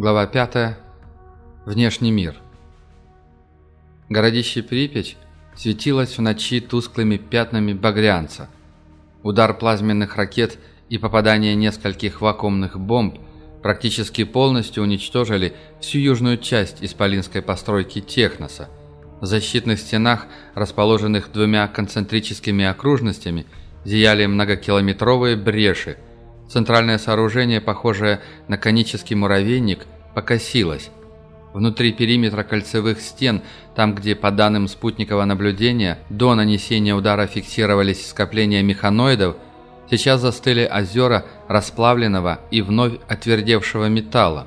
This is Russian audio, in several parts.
Глава 5. Внешний мир. Городище Припять светилось в ночи тусклыми пятнами багрянца. Удар плазменных ракет и попадание нескольких вакуумных бомб практически полностью уничтожили всю южную часть исполинской постройки Техноса. В защитных стенах, расположенных двумя концентрическими окружностями, зияли многокилометровые бреши – Центральное сооружение, похожее на конический муравейник, покосилось. Внутри периметра кольцевых стен, там, где, по данным спутникового наблюдения, до нанесения удара фиксировались скопления механоидов, сейчас застыли озера расплавленного и вновь отвердевшего металла.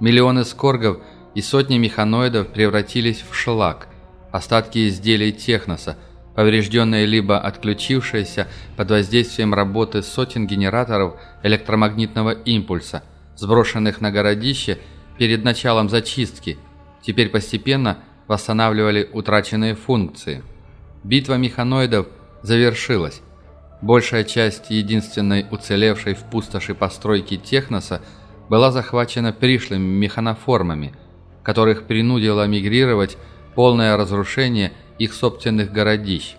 Миллионы скоргов и сотни механоидов превратились в шлак, остатки изделий техноса, поврежденные либо отключившиеся под воздействием работы сотен генераторов электромагнитного импульса, сброшенных на городище перед началом зачистки, теперь постепенно восстанавливали утраченные функции. Битва механоидов завершилась. Большая часть единственной уцелевшей в пустоши постройки Техноса была захвачена пришлыми механоформами, которых принудило мигрировать полное разрушение – их собственных городищ.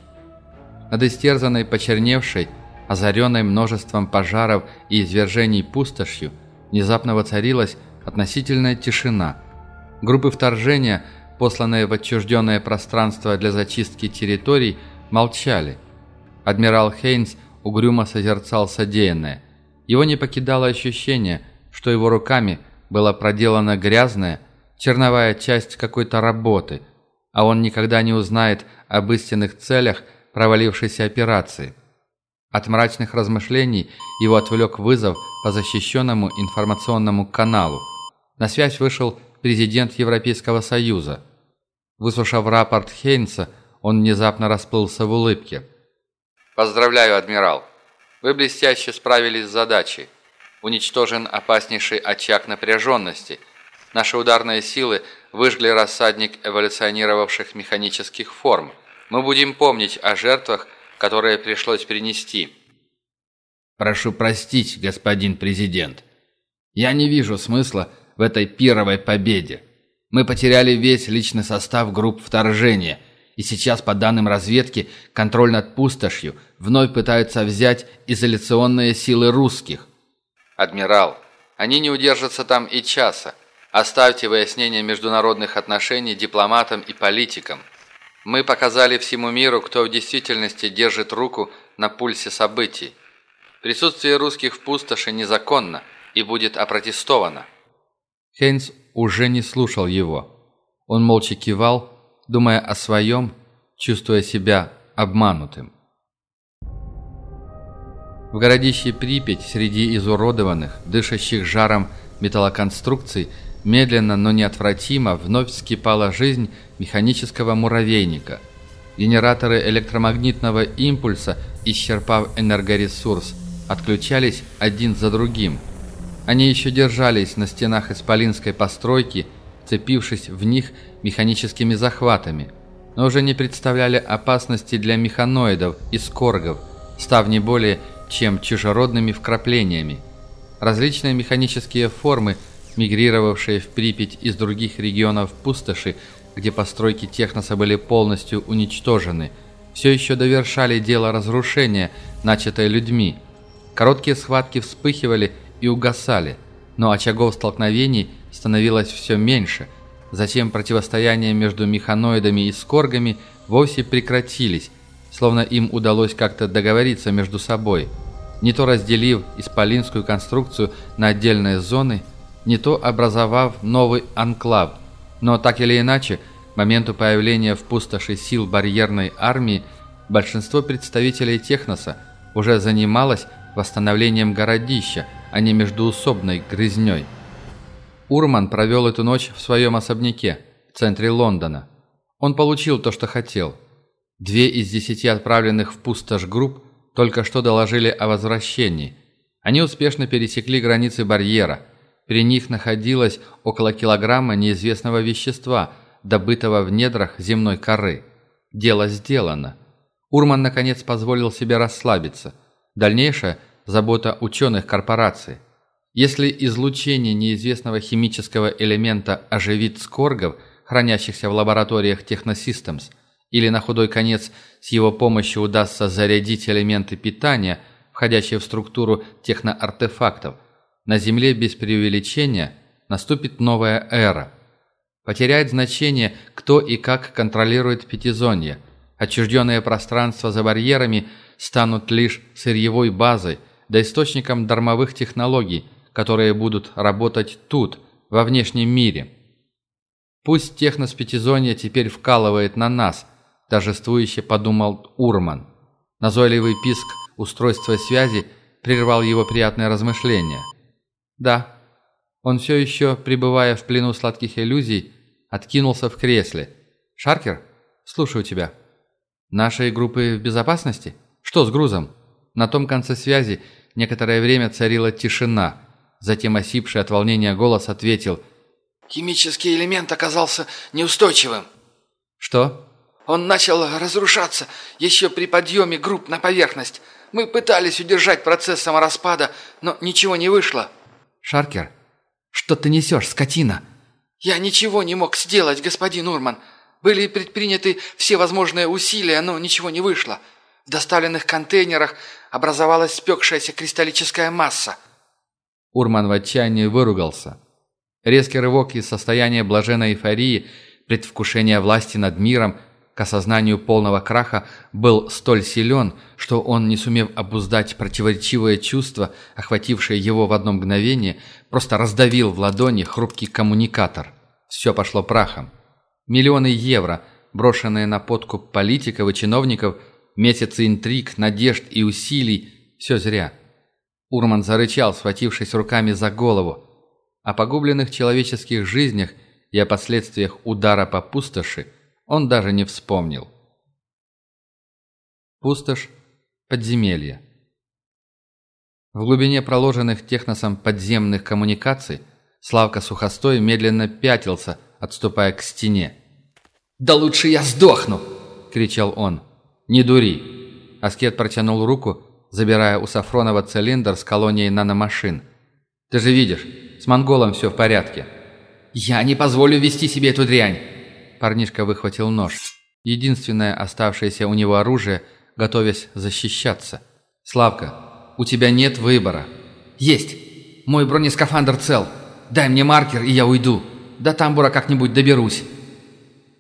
Над истерзанной, почерневшей, озаренной множеством пожаров и извержений пустошью, внезапно воцарилась относительная тишина. Группы вторжения, посланные в отчужденное пространство для зачистки территорий, молчали. Адмирал Хейнс угрюмо созерцал содеянное. Его не покидало ощущение, что его руками была проделана грязная, черновая часть какой-то работы – а он никогда не узнает об истинных целях провалившейся операции. От мрачных размышлений его отвлек вызов по защищенному информационному каналу. На связь вышел президент Европейского Союза. Выслушав рапорт Хейнса, он внезапно расплылся в улыбке. «Поздравляю, адмирал. Вы блестяще справились с задачей. Уничтожен опаснейший очаг напряженности. Наши ударные силы выжгли рассадник эволюционировавших механических форм. Мы будем помнить о жертвах, которые пришлось принести. Прошу простить, господин президент. Я не вижу смысла в этой пировой победе. Мы потеряли весь личный состав групп вторжения, и сейчас, по данным разведки, контроль над пустошью вновь пытаются взять изоляционные силы русских. Адмирал, они не удержатся там и часа. Оставьте выяснение международных отношений дипломатам и политикам. Мы показали всему миру, кто в действительности держит руку на пульсе событий. Присутствие русских в пустоши незаконно и будет опротестовано». Хейнс уже не слушал его. Он молча кивал, думая о своем, чувствуя себя обманутым. В городище Припять среди изуродованных, дышащих жаром металлоконструкций – Медленно, но неотвратимо вновь вскипала жизнь механического муравейника. Генераторы электромагнитного импульса, исчерпав энергоресурс, отключались один за другим. Они еще держались на стенах исполинской постройки, цепившись в них механическими захватами, но уже не представляли опасности для механоидов и скоргов, став не более чем чужеродными вкраплениями. Различные механические формы – мигрировавшие в Припять из других регионов пустоши, где постройки техноса были полностью уничтожены, все еще довершали дело разрушения, начатое людьми. Короткие схватки вспыхивали и угасали, но очагов столкновений становилось все меньше. Затем противостояние между механоидами и скоргами вовсе прекратились, словно им удалось как-то договориться между собой. Не то разделив исполинскую конструкцию на отдельные зоны – не то образовав новый анклав. Но так или иначе, к моменту появления в пустоши сил барьерной армии, большинство представителей Техноса уже занималось восстановлением городища, а не междуусобной грызней. Урман провел эту ночь в своем особняке, в центре Лондона. Он получил то, что хотел. Две из десяти отправленных в пустошь групп только что доложили о возвращении. Они успешно пересекли границы барьера – при них находилось около килограмма неизвестного вещества, добытого в недрах земной коры. Дело сделано. Урман наконец позволил себе расслабиться. Дальнейшая – забота ученых корпораций. Если излучение неизвестного химического элемента оживит скоргов, хранящихся в лабораториях Technosystems, или на худой конец с его помощью удастся зарядить элементы питания, входящие в структуру техноартефактов, на Земле без преувеличения наступит новая эра. Потеряет значение, кто и как контролирует пятизонье. Отчужденные пространства за барьерами станут лишь сырьевой базой, да источником дармовых технологий, которые будут работать тут, во внешнем мире. Пусть техноспятизонье теперь вкалывает на нас – торжествующе подумал Урман. Назойливый писк устройства связи прервал его приятное размышление. Да, он все еще, пребывая в плену сладких иллюзий, откинулся в кресле. «Шаркер, слушаю тебя. Нашей группы в безопасности? Что с грузом?» На том конце связи некоторое время царила тишина. Затем осипший от волнения голос ответил «Химический элемент оказался неустойчивым». «Что?» Он начал разрушаться еще при подъеме групп на поверхность. Мы пытались удержать процесс самораспада, но ничего не вышло». «Шаркер, что ты несешь, скотина?» «Я ничего не мог сделать, господин Урман. Были предприняты все возможные усилия, но ничего не вышло. В доставленных контейнерах образовалась спекшаяся кристаллическая масса». Урман в отчаянии выругался. Резкий рывок из состояния блаженной эйфории, предвкушения власти над миром – к осознанию полного краха был столь силен, что он, не сумев обуздать противоречивое чувство, охватившее его в одно мгновение, просто раздавил в ладони хрупкий коммуникатор. Все пошло прахом. Миллионы евро, брошенные на подкуп политиков и чиновников, месяцы интриг, надежд и усилий – все зря. Урман зарычал, схватившись руками за голову. О погубленных человеческих жизнях и о последствиях удара по пустоши – он даже не вспомнил. Пустошь, подземелье. В глубине проложенных техносом подземных коммуникаций Славка Сухостой медленно пятился, отступая к стене. «Да лучше я сдохну!» – кричал он. «Не дури!» Аскет протянул руку, забирая у Сафронова цилиндр с колонией наномашин. «Ты же видишь, с монголом все в порядке». «Я не позволю вести себе эту дрянь!» Парнишка выхватил нож. Единственное оставшееся у него оружие, готовясь защищаться. «Славка, у тебя нет выбора». «Есть! Мой бронескафандр цел. Дай мне маркер, и я уйду. До тамбура как-нибудь доберусь».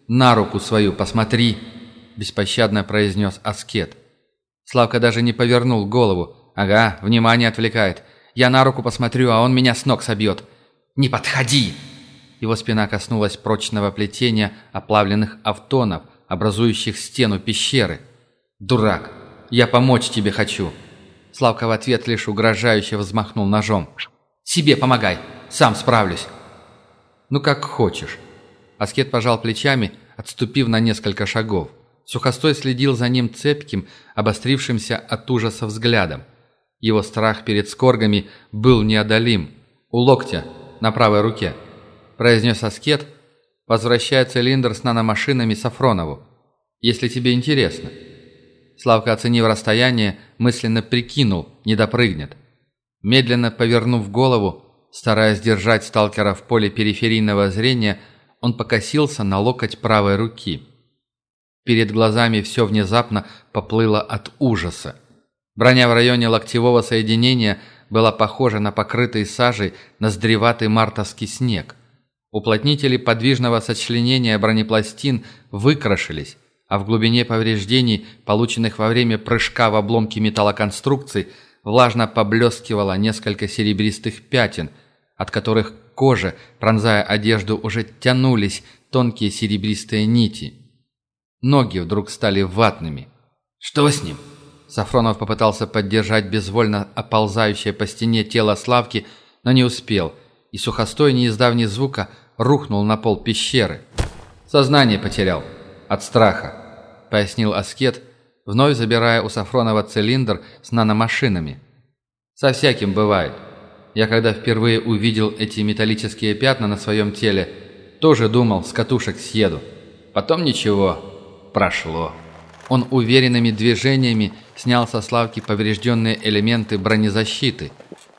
«На руку свою посмотри», – беспощадно произнес Аскет. Славка даже не повернул голову. «Ага, внимание отвлекает. Я на руку посмотрю, а он меня с ног собьет». «Не подходи!» Его спина коснулась прочного плетения оплавленных автонов, образующих стену пещеры. «Дурак! Я помочь тебе хочу!» Славка в ответ лишь угрожающе взмахнул ножом. «Себе помогай! Сам справлюсь!» «Ну, как хочешь!» Аскет пожал плечами, отступив на несколько шагов. Сухостой следил за ним цепким, обострившимся от ужаса взглядом. Его страх перед скоргами был неодолим. У локтя, на правой руке – произнес Аскет, возвращая цилиндр с наномашинами Сафронову. «Если тебе интересно». Славка, оценив расстояние, мысленно прикинул, не допрыгнет. Медленно повернув голову, стараясь держать сталкера в поле периферийного зрения, он покосился на локоть правой руки. Перед глазами все внезапно поплыло от ужаса. Броня в районе локтевого соединения была похожа на покрытый сажей ноздреватый мартовский снег – Уплотнители подвижного сочленения бронепластин выкрашились, а в глубине повреждений, полученных во время прыжка в обломки металлоконструкций, влажно поблескивало несколько серебристых пятен, от которых к коже, пронзая одежду, уже тянулись тонкие серебристые нити. Ноги вдруг стали ватными. «Что с ним?» Сафронов попытался поддержать безвольно оползающее по стене тело Славки, но не успел, и сухостой, не издав ни звука, рухнул на пол пещеры. «Сознание потерял. От страха», — пояснил Аскет, вновь забирая у Сафронова цилиндр с наномашинами. «Со всяким бывает. Я когда впервые увидел эти металлические пятна на своем теле, тоже думал, с катушек съеду. Потом ничего. Прошло». Он уверенными движениями снял со Славки поврежденные элементы бронезащиты.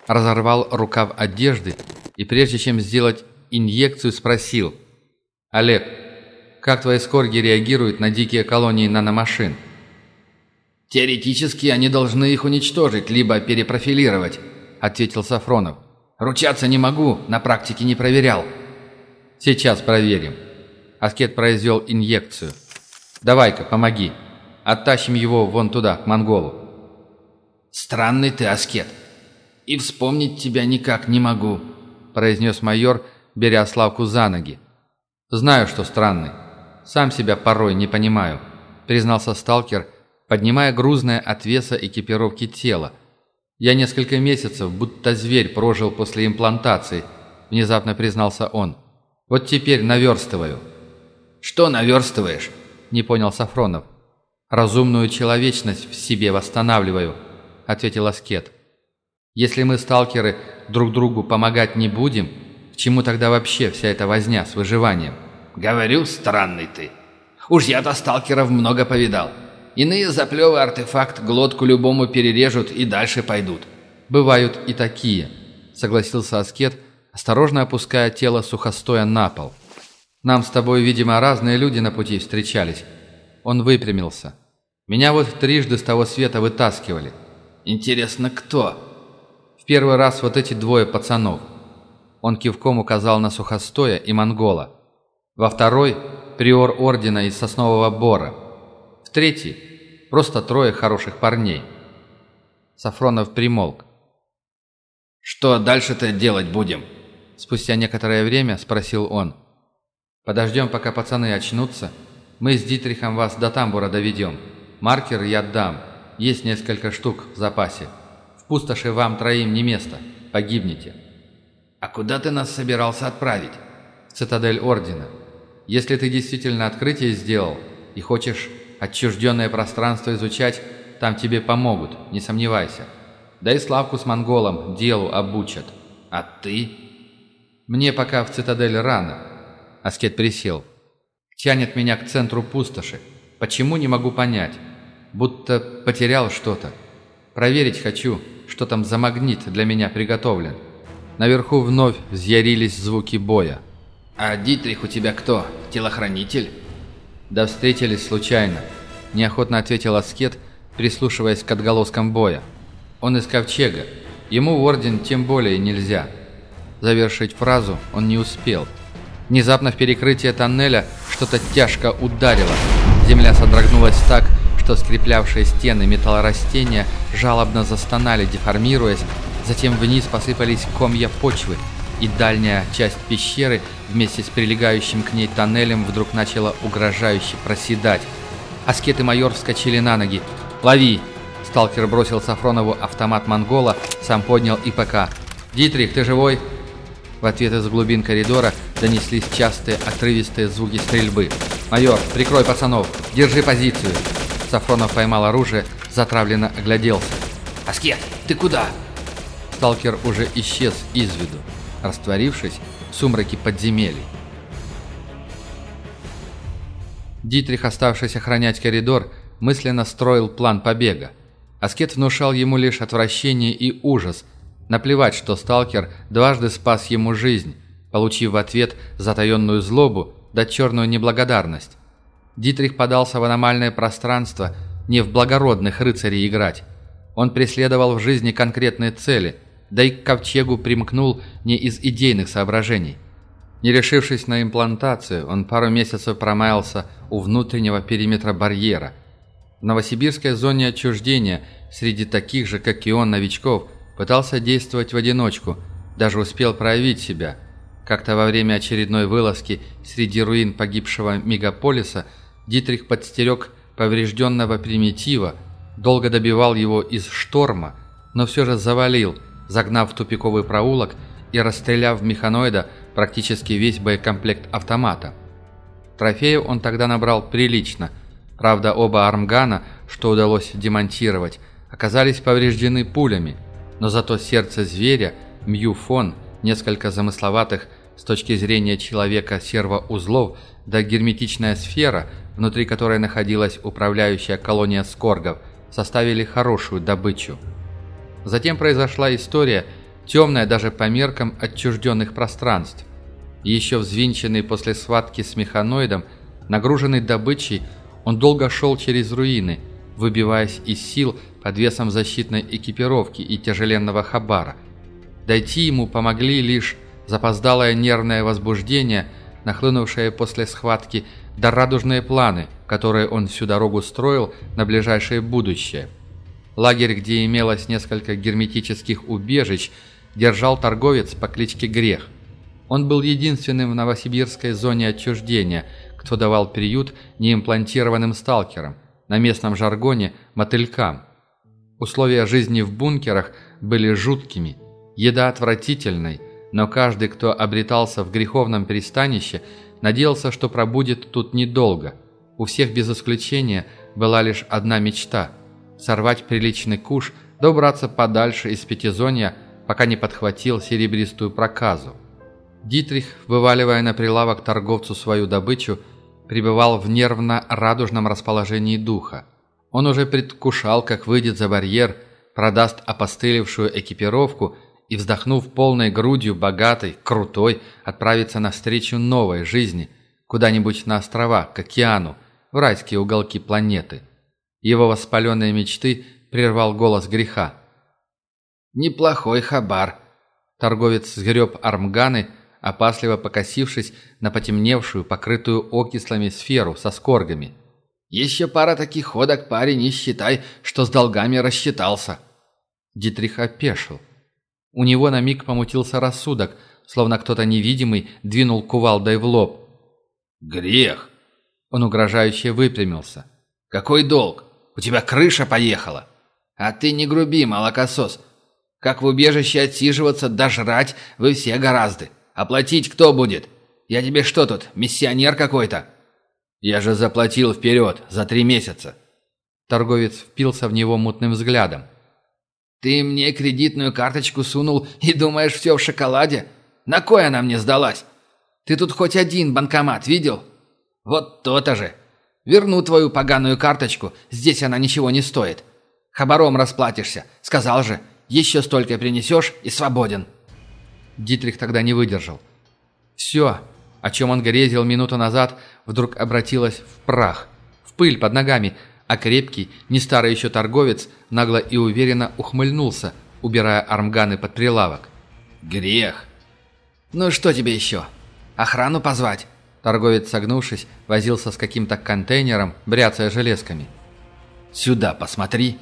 Разорвал рукав одежды и прежде чем сделать инъекцию, спросил «Олег, как твои скорги реагируют на дикие колонии наномашин?» «Теоретически они должны их уничтожить, либо перепрофилировать», — ответил Сафронов. «Ручаться не могу, на практике не проверял». «Сейчас проверим». Аскет произвел инъекцию. «Давай-ка, помоги. Оттащим его вон туда, к монголу». «Странный ты, Аскет. И вспомнить тебя никак не могу», — произнес майор, беря Славку за ноги. «Знаю, что странный. Сам себя порой не понимаю», — признался сталкер, — поднимая грузное от веса экипировки тело. «Я несколько месяцев, будто зверь, прожил после имплантации», – внезапно признался он. «Вот теперь наверстываю». «Что наверстываешь?» – не понял Сафронов. «Разумную человечность в себе восстанавливаю», – ответил Аскет. «Если мы, сталкеры, друг другу помогать не будем, к чему тогда вообще вся эта возня с выживанием?» «Говорю, странный ты. Уж я-то сталкеров много повидал. Иные за плевый артефакт глотку любому перережут и дальше пойдут. «Бывают и такие», — согласился Аскет, осторожно опуская тело сухостоя на пол. «Нам с тобой, видимо, разные люди на пути встречались». Он выпрямился. «Меня вот трижды с того света вытаскивали». «Интересно, кто?» «В первый раз вот эти двое пацанов». Он кивком указал на сухостоя и монгола. Во второй – приор ордена из соснового бора. В третий Просто трое хороших парней». Сафронов примолк. «Что дальше-то делать будем?» Спустя некоторое время спросил он. «Подождем, пока пацаны очнутся. Мы с Дитрихом вас до тамбура доведем. Маркер я дам. Есть несколько штук в запасе. Пустоши вам троим не место. Погибнете». «А куда ты нас собирался отправить?» «В цитадель Ордена. Если ты действительно открытие сделал и хочешь Отчужденное пространство изучать, там тебе помогут, не сомневайся. Да и Славку с монголом делу обучат. А ты? Мне пока в цитадель рано. Аскет присел. Тянет меня к центру пустоши. Почему, не могу понять. Будто потерял что-то. Проверить хочу, что там за магнит для меня приготовлен. Наверху вновь взъярились звуки боя. «А Дитрих у тебя кто? Телохранитель?» «Да встретились случайно», – неохотно ответил Аскет, прислушиваясь к отголоскам боя. «Он из Ковчега. Ему в Орден тем более нельзя». Завершить фразу он не успел. Внезапно в перекрытие тоннеля что-то тяжко ударило. Земля содрогнулась так, что скреплявшие стены металлорастения жалобно застонали, деформируясь, затем вниз посыпались комья почвы, и дальняя часть пещеры вместе с прилегающим к ней тоннелем вдруг начала угрожающе проседать. Аскет и майор вскочили на ноги. «Лови!» Сталкер бросил Сафронову автомат монгола, сам поднял ИПК. «Дитрих, ты живой?» В ответ из глубин коридора донеслись частые отрывистые звуки стрельбы. «Майор, прикрой пацанов! Держи позицию!» Сафронов поймал оружие, затравленно огляделся. «Аскет, ты куда?» Сталкер уже исчез из виду растворившись в сумраке подземелий. Дитрих, оставшийся охранять коридор, мысленно строил план побега. Аскет внушал ему лишь отвращение и ужас. Наплевать, что сталкер дважды спас ему жизнь, получив в ответ затаенную злобу да черную неблагодарность. Дитрих подался в аномальное пространство не в благородных рыцарей играть. Он преследовал в жизни конкретные цели – да и к ковчегу примкнул не из идейных соображений. Не решившись на имплантацию, он пару месяцев промаялся у внутреннего периметра барьера. В новосибирской зоне отчуждения среди таких же, как и он, новичков, пытался действовать в одиночку, даже успел проявить себя. Как-то во время очередной вылазки среди руин погибшего мегаполиса Дитрих подстерег поврежденного примитива, долго добивал его из шторма, но все же завалил – загнав в тупиковый проулок и расстреляв механоида практически весь боекомплект автомата. Трофеев он тогда набрал прилично. Правда, оба армгана, что удалось демонтировать, оказались повреждены пулями, но зато сердце зверя, Мьюфон, несколько замысловатых с точки зрения человека сервоузлов, да герметичная сфера, внутри которой находилась управляющая колония скоргов, составили хорошую добычу. Затем произошла история, темная даже по меркам отчужденных пространств. Еще взвинченный после схватки с механоидом, нагруженный добычей, он долго шел через руины, выбиваясь из сил под весом защитной экипировки и тяжеленного хабара. Дойти ему помогли лишь запоздалое нервное возбуждение, нахлынувшее после схватки, да радужные планы, которые он всю дорогу строил на ближайшее будущее. Лагерь, где имелось несколько герметических убежищ, держал торговец по кличке Грех. Он был единственным в новосибирской зоне отчуждения, кто давал приют неимплантированным сталкерам, на местном жаргоне – мотылькам. Условия жизни в бункерах были жуткими, еда отвратительной, но каждый, кто обретался в греховном пристанище, надеялся, что пробудет тут недолго. У всех без исключения была лишь одна мечта – сорвать приличный куш, добраться подальше из пятизонья, пока не подхватил серебристую проказу. Дитрих, вываливая на прилавок торговцу свою добычу, пребывал в нервно-радужном расположении духа. Он уже предвкушал, как выйдет за барьер, продаст опостылевшую экипировку и, вздохнув полной грудью, богатой, крутой, отправится навстречу новой жизни, куда-нибудь на острова, к океану, в райские уголки планеты. Его воспаленные мечты прервал голос греха. «Неплохой хабар». Торговец сгреб армганы, опасливо покосившись на потемневшую, покрытую окислами сферу со скоргами. «Еще пара таких ходок, парень, не считай, что с долгами рассчитался». Дитрих опешил. У него на миг помутился рассудок, словно кто-то невидимый двинул кувалдой в лоб. «Грех!» Он угрожающе выпрямился. «Какой долг? У тебя крыша поехала!» «А ты не груби, молокосос! Как в убежище отсиживаться, дожрать вы все гораздо! Оплатить кто будет? Я тебе что тут, миссионер какой-то?» «Я же заплатил вперед, за три месяца!» Торговец впился в него мутным взглядом. «Ты мне кредитную карточку сунул и думаешь, все в шоколаде? На кой она мне сдалась? Ты тут хоть один банкомат видел? Вот то-то же. Верну твою поганую карточку, здесь она ничего не стоит. Хабаром расплатишься, сказал же. Еще столько принесешь и свободен». Дитрих тогда не выдержал. Все, о чем он грезил минуту назад, вдруг обратилось в прах, в пыль под ногами, а крепкий, не старый еще торговец, нагло и уверенно ухмыльнулся, убирая армганы под прилавок. «Грех!» «Ну что тебе еще? Охрану позвать?» Торговец, согнувшись, возился с каким-то контейнером, бряцая железками. «Сюда посмотри!»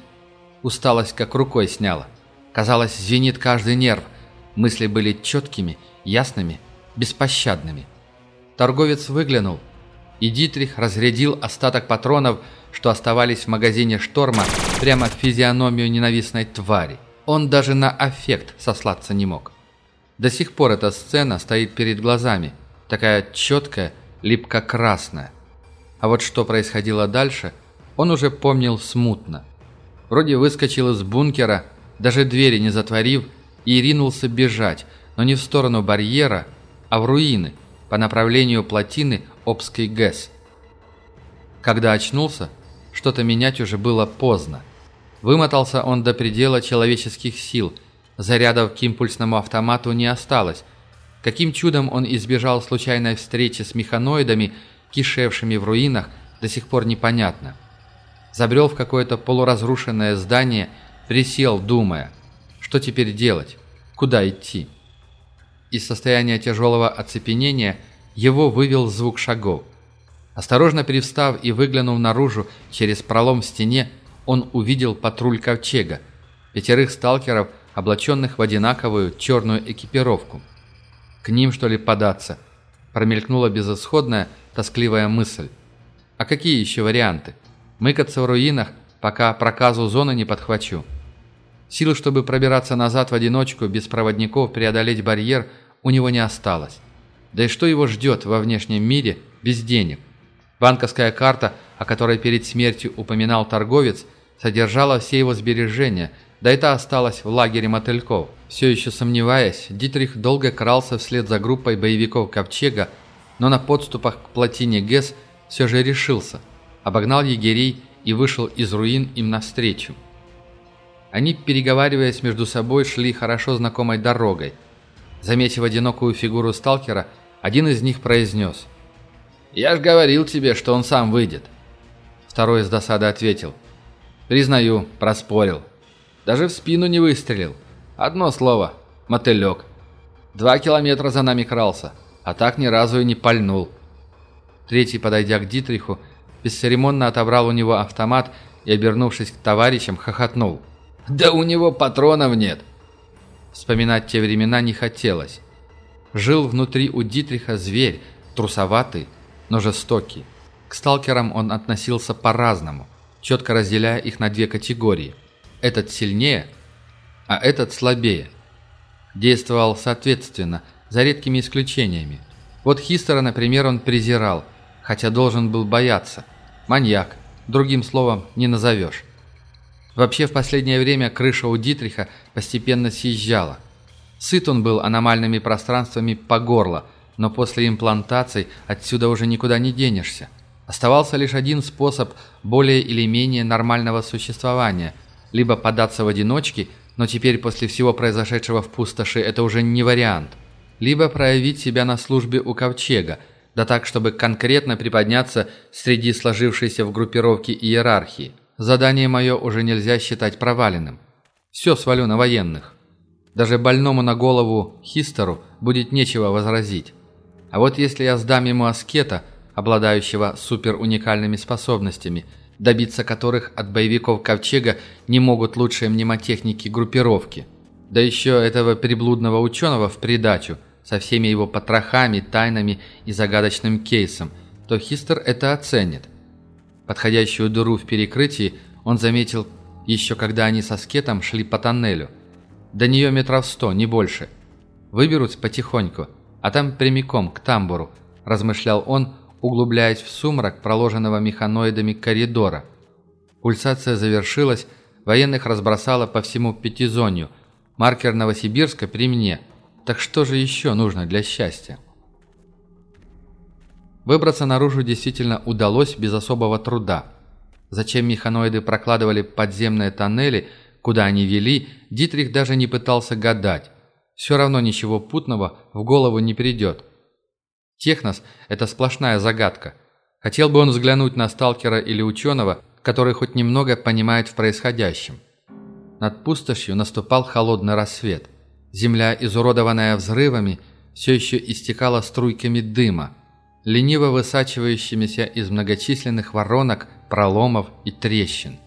Усталость как рукой сняла. Казалось, звенит каждый нерв. Мысли были четкими, ясными, беспощадными. Торговец выглянул, и Дитрих разрядил остаток патронов что оставались в магазине «Шторма» прямо в физиономию ненавистной твари. Он даже на аффект сослаться не мог. До сих пор эта сцена стоит перед глазами, такая четкая, липко-красная. А вот что происходило дальше, он уже помнил смутно. Вроде выскочил из бункера, даже двери не затворив, и ринулся бежать, но не в сторону барьера, а в руины, по направлению плотины Обской ГЭС. Когда очнулся, что-то менять уже было поздно. Вымотался он до предела человеческих сил. Зарядов к импульсному автомату не осталось. Каким чудом он избежал случайной встречи с механоидами, кишевшими в руинах, до сих пор непонятно. Забрел в какое-то полуразрушенное здание, присел, думая, что теперь делать, куда идти. Из состояния тяжелого оцепенения его вывел звук шагов – Осторожно перевстав и выглянув наружу через пролом в стене, он увидел патруль ковчега, пятерых сталкеров, облаченных в одинаковую черную экипировку. К ним, что ли, податься? Промелькнула безысходная, тоскливая мысль. А какие еще варианты? Мыкаться в руинах, пока проказу зоны не подхвачу. Сил, чтобы пробираться назад в одиночку, без проводников преодолеть барьер, у него не осталось. Да и что его ждет во внешнем мире без денег? Банковская карта, о которой перед смертью упоминал торговец, содержала все его сбережения, да и та осталась в лагере мотыльков. Все еще сомневаясь, Дитрих долго крался вслед за группой боевиков Ковчега, но на подступах к плотине ГЭС все же решился, обогнал егерей и вышел из руин им навстречу. Они, переговариваясь между собой, шли хорошо знакомой дорогой. Заметив одинокую фигуру сталкера, один из них произнес. «Я ж говорил тебе, что он сам выйдет». Второй с досады ответил. «Признаю, проспорил. Даже в спину не выстрелил. Одно слово – мотылек. Два километра за нами крался, а так ни разу и не пальнул». Третий, подойдя к Дитриху, бесцеремонно отобрал у него автомат и, обернувшись к товарищам, хохотнул. «Да у него патронов нет!» Вспоминать те времена не хотелось. Жил внутри у Дитриха зверь, трусоватый, но жестокий. К сталкерам он относился по-разному, четко разделяя их на две категории. Этот сильнее, а этот слабее. Действовал соответственно, за редкими исключениями. Вот Хистера, например, он презирал, хотя должен был бояться. Маньяк, другим словом не назовешь. Вообще в последнее время крыша у Дитриха постепенно съезжала. Сыт он был аномальными пространствами по горло, но после имплантаций отсюда уже никуда не денешься. Оставался лишь один способ более или менее нормального существования – либо податься в одиночки, но теперь после всего произошедшего в пустоши это уже не вариант, либо проявить себя на службе у Ковчега, да так, чтобы конкретно приподняться среди сложившейся в группировке иерархии. Задание мое уже нельзя считать проваленным. Все свалю на военных. Даже больному на голову Хистеру будет нечего возразить. А вот если я сдам ему аскета, обладающего супер уникальными способностями, добиться которых от боевиков Ковчега не могут лучшие мнемотехники группировки, да еще этого приблудного ученого в придачу, со всеми его потрохами, тайнами и загадочным кейсом, то Хистер это оценит. Подходящую дыру в перекрытии он заметил еще когда они со скетом шли по тоннелю. До нее метров сто, не больше. Выберутся потихоньку, а там прямиком к тамбуру, размышлял он, углубляясь в сумрак проложенного механоидами коридора. Пульсация завершилась, военных разбросало по всему пятизонью. Маркер Новосибирска при мне. Так что же еще нужно для счастья? Выбраться наружу действительно удалось без особого труда. Зачем механоиды прокладывали подземные тоннели, куда они вели, Дитрих даже не пытался гадать. Все равно ничего путного в голову не придет. Технос – это сплошная загадка. Хотел бы он взглянуть на сталкера или ученого, который хоть немного понимает в происходящем. Над пустошью наступал холодный рассвет. Земля, изуродованная взрывами, все еще истекала струйками дыма, лениво высачивающимися из многочисленных воронок, проломов и трещин.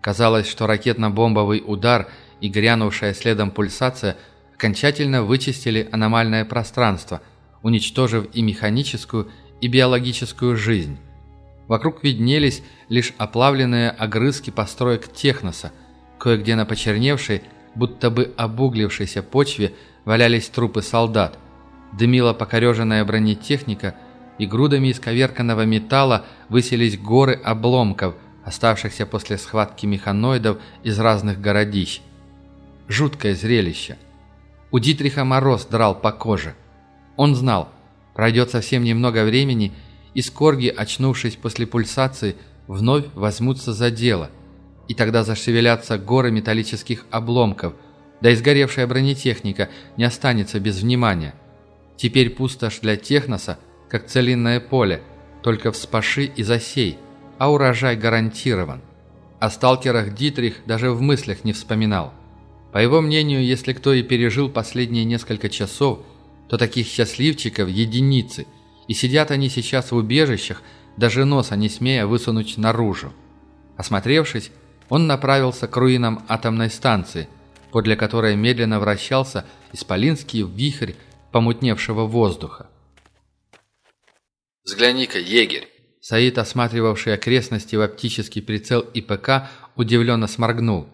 Казалось, что ракетно-бомбовый удар и грянувшая следом пульсация окончательно вычистили аномальное пространство – уничтожив и механическую, и биологическую жизнь. Вокруг виднелись лишь оплавленные огрызки построек техноса, кое-где на почерневшей, будто бы обуглившейся почве валялись трупы солдат, дымила покореженная бронетехника, и грудами исковерканного металла высились горы обломков, оставшихся после схватки механоидов из разных городищ. Жуткое зрелище. У Дитриха мороз драл по коже – он знал, пройдет совсем немного времени, и скорги, очнувшись после пульсации, вновь возьмутся за дело, и тогда зашевелятся горы металлических обломков, да и сгоревшая бронетехника не останется без внимания. Теперь пустошь для техноса, как целинное поле, только вспаши и засей, а урожай гарантирован. О сталкерах Дитрих даже в мыслях не вспоминал. По его мнению, если кто и пережил последние несколько часов – то таких счастливчиков единицы, и сидят они сейчас в убежищах, даже носа не смея высунуть наружу. Осмотревшись, он направился к руинам атомной станции, подле которой медленно вращался исполинский вихрь помутневшего воздуха. «Взгляни-ка, егерь!» Саид, осматривавший окрестности в оптический прицел ИПК, удивленно сморгнул.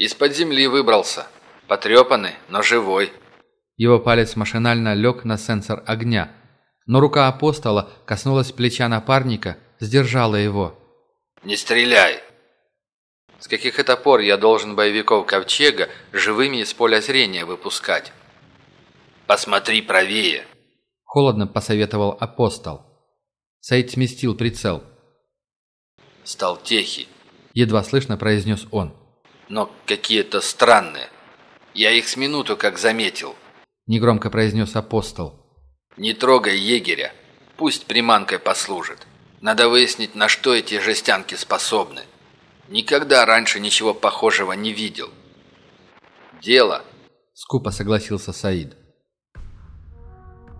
«Из-под земли выбрался. Потрепанный, но живой. Его палец машинально лег на сенсор огня, но рука апостола коснулась плеча напарника, сдержала его. «Не стреляй!» «С каких это пор я должен боевиков Ковчега живыми из поля зрения выпускать?» «Посмотри правее!» Холодно посоветовал апостол. Саид сместил прицел. «Стал техи!» Едва слышно произнес он. Но какие-то странные. Я их с минуту как заметил. Негромко произнес апостол. Не трогай егеря. Пусть приманкой послужит. Надо выяснить, на что эти жестянки способны. Никогда раньше ничего похожего не видел. Дело, скупо согласился Саид.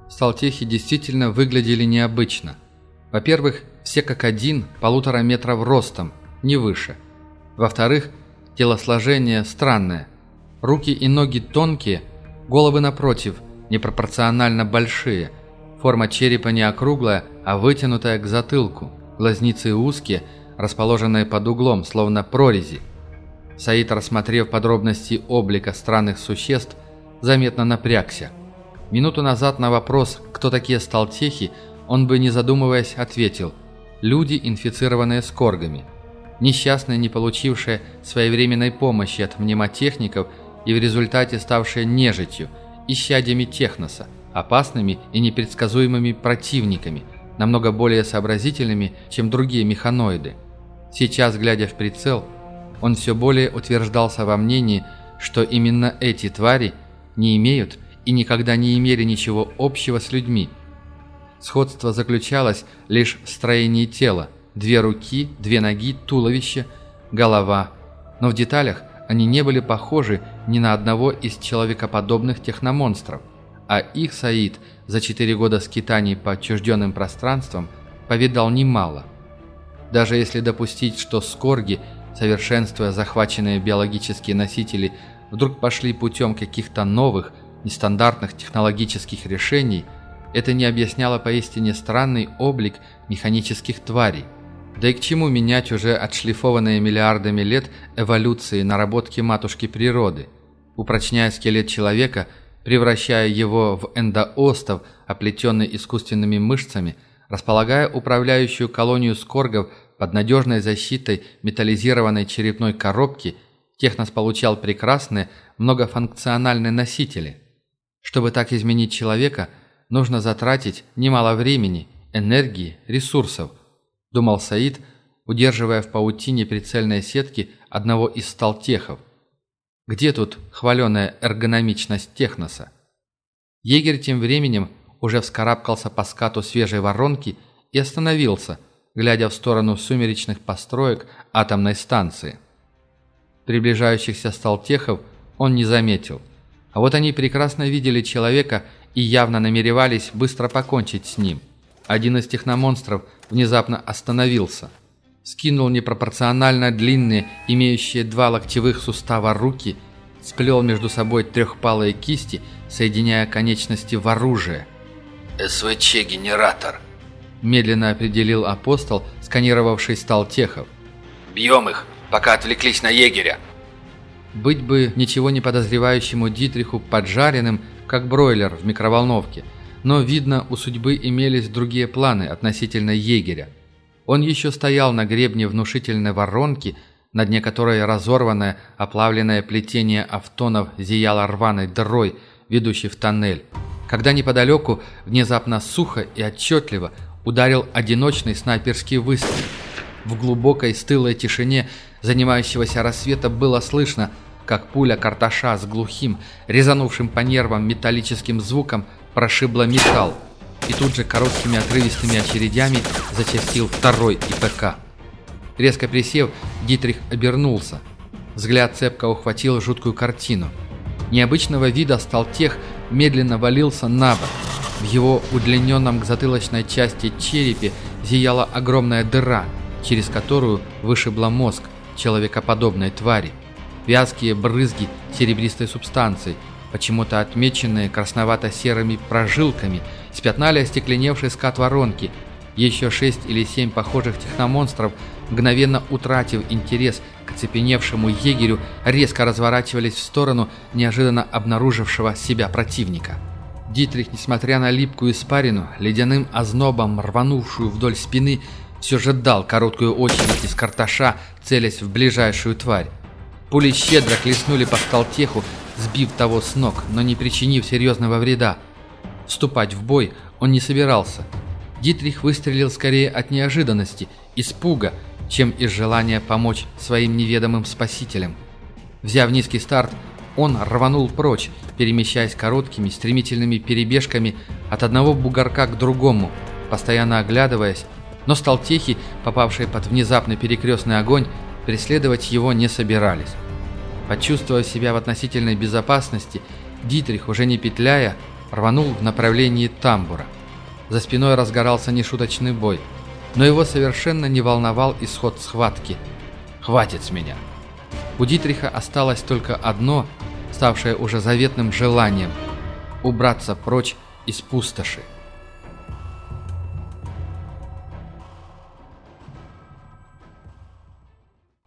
Сталтехи действительно выглядели необычно. Во-первых, все как один, полутора метров ростом, не выше. Во-вторых, телосложение странное. Руки и ноги тонкие, головы напротив, непропорционально большие. Форма черепа не округлая, а вытянутая к затылку. Глазницы узкие, расположенные под углом, словно прорези. Саид, рассмотрев подробности облика странных существ, заметно напрягся. Минуту назад на вопрос, кто такие сталтехи, он бы, не задумываясь, ответил «Люди, инфицированные скоргами». Несчастные, не получившие своевременной помощи от мнемотехников и в результате ставшие нежитью, исчадьями техноса, опасными и непредсказуемыми противниками, намного более сообразительными, чем другие механоиды. Сейчас, глядя в прицел, он все более утверждался во мнении, что именно эти твари не имеют и никогда не имели ничего общего с людьми. Сходство заключалось лишь в строении тела – две руки, две ноги, туловище, голова. Но в деталях они не были похожи ни на одного из человекоподобных техномонстров, а их Саид за четыре года скитаний по отчужденным пространствам повидал немало. Даже если допустить, что скорги, совершенствуя захваченные биологические носители, вдруг пошли путем каких-то новых, нестандартных технологических решений, это не объясняло поистине странный облик механических тварей – да и к чему менять уже отшлифованные миллиардами лет эволюции наработки матушки природы, упрочняя скелет человека, превращая его в эндоостов, оплетенный искусственными мышцами, располагая управляющую колонию скоргов под надежной защитой металлизированной черепной коробки, Технос получал прекрасные многофункциональные носители. Чтобы так изменить человека, нужно затратить немало времени, энергии, ресурсов – думал Саид, удерживая в паутине прицельной сетки одного из сталтехов. Где тут хваленая эргономичность техноса? Егерь тем временем уже вскарабкался по скату свежей воронки и остановился, глядя в сторону сумеречных построек атомной станции. Приближающихся сталтехов он не заметил. А вот они прекрасно видели человека и явно намеревались быстро покончить с ним. Один из техномонстров – внезапно остановился. Скинул непропорционально длинные, имеющие два локтевых сустава руки, сплел между собой трехпалые кисти, соединяя конечности в оружие. «СВЧ-генератор», – медленно определил апостол, сканировавший стал техов. «Бьем их, пока отвлеклись на егеря». Быть бы ничего не подозревающему Дитриху поджаренным, как бройлер в микроволновке – но, видно, у судьбы имелись другие планы относительно егеря. Он еще стоял на гребне внушительной воронки, на дне которой разорванное, оплавленное плетение автонов зияло рваной дырой, ведущей в тоннель. Когда неподалеку, внезапно сухо и отчетливо, ударил одиночный снайперский выстрел. В глубокой стылой тишине занимающегося рассвета было слышно, как пуля карташа с глухим, резанувшим по нервам металлическим звуком прошибла металл, и тут же короткими отрывистыми очередями зачастил второй ИПК. Резко присев, Дитрих обернулся. Взгляд цепко ухватил жуткую картину. Необычного вида стал тех, медленно валился на бок. В его удлиненном к затылочной части черепе зияла огромная дыра, через которую вышибла мозг человекоподобной твари. Вязкие брызги серебристой субстанции – почему-то отмеченные красновато-серыми прожилками, спятнали остекленевший скат воронки. Еще шесть или семь похожих техномонстров, мгновенно утратив интерес к оцепеневшему егерю, резко разворачивались в сторону неожиданно обнаружившего себя противника. Дитрих, несмотря на липкую испарину, ледяным ознобом рванувшую вдоль спины, все же дал короткую очередь из карташа, целясь в ближайшую тварь. Пули щедро хлестнули по сталтеху, сбив того с ног, но не причинив серьезного вреда. Вступать в бой он не собирался. Дитрих выстрелил скорее от неожиданности, испуга, чем из желания помочь своим неведомым спасителям. Взяв низкий старт, он рванул прочь, перемещаясь короткими, стремительными перебежками от одного бугорка к другому, постоянно оглядываясь, но сталтехи, попавшие под внезапный перекрестный огонь, преследовать его не собирались. Почувствовав себя в относительной безопасности, Дитрих, уже не петляя, рванул в направлении тамбура. За спиной разгорался нешуточный бой, но его совершенно не волновал исход схватки. «Хватит с меня!» У Дитриха осталось только одно, ставшее уже заветным желанием – убраться прочь из пустоши.